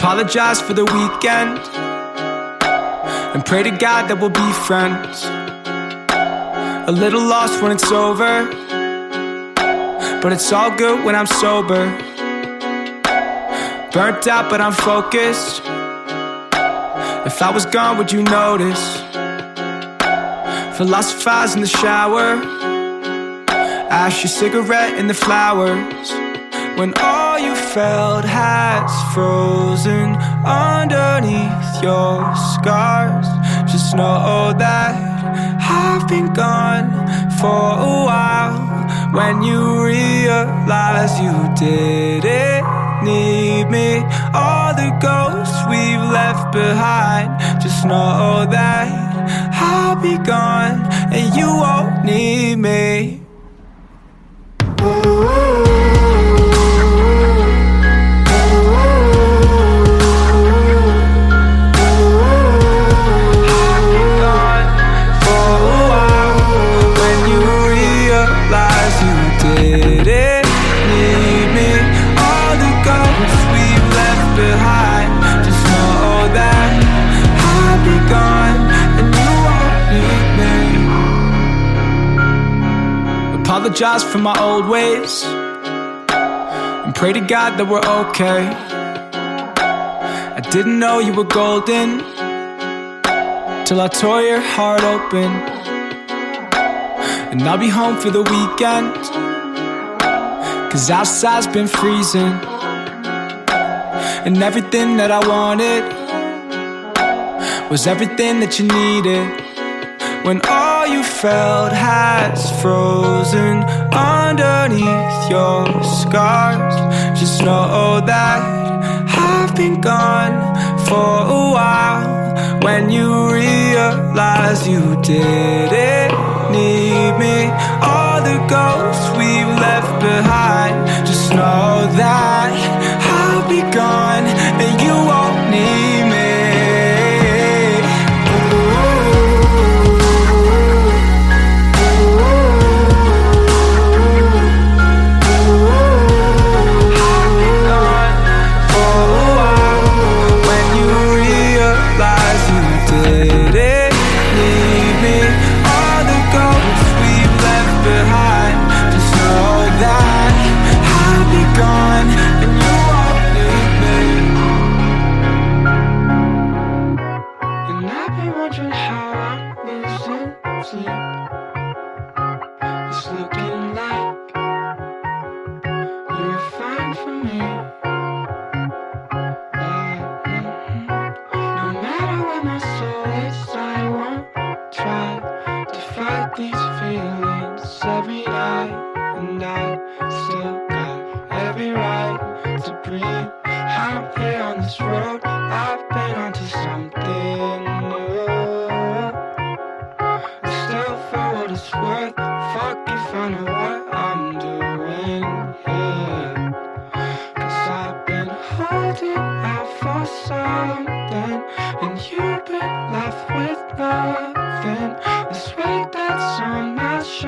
Apologize for the weekend and pray to God that we'll be friends. A little lost when it's over, but it's all good when I'm sober. Burnt out, but I'm focused. If I was gone, would you notice? Philosophize in the shower, ash your cigarette in the flowers. When all you felt has frozen underneath your scars, just know that I've been gone for a while. When you realize you didn't need me, all the ghosts we've left behind, just know that I'll be gone and you won't need me. Didn't need me, all the ghosts we've left behind, just know that I'll gone and you won't need me. Apologize for my old ways and pray to God that we're okay. I didn't know you were golden till I tore your heart open. And I'll be home for the weekend. Cause outside's been freezing. And everything that I wanted was everything that you needed. When all you felt has frozen underneath your scars, just know that I've been gone for a while. When you realize you didn't need me, I've wondering how I'm losing sleep. It's looking like you're fine for me. Mhm. No matter where my soul is, I won't try to fight these Still, for what it's worth, fuck if I know what I'm doing here. Cause I've been holding out for something, and you've been left with nothing. This weight that's on my shoulder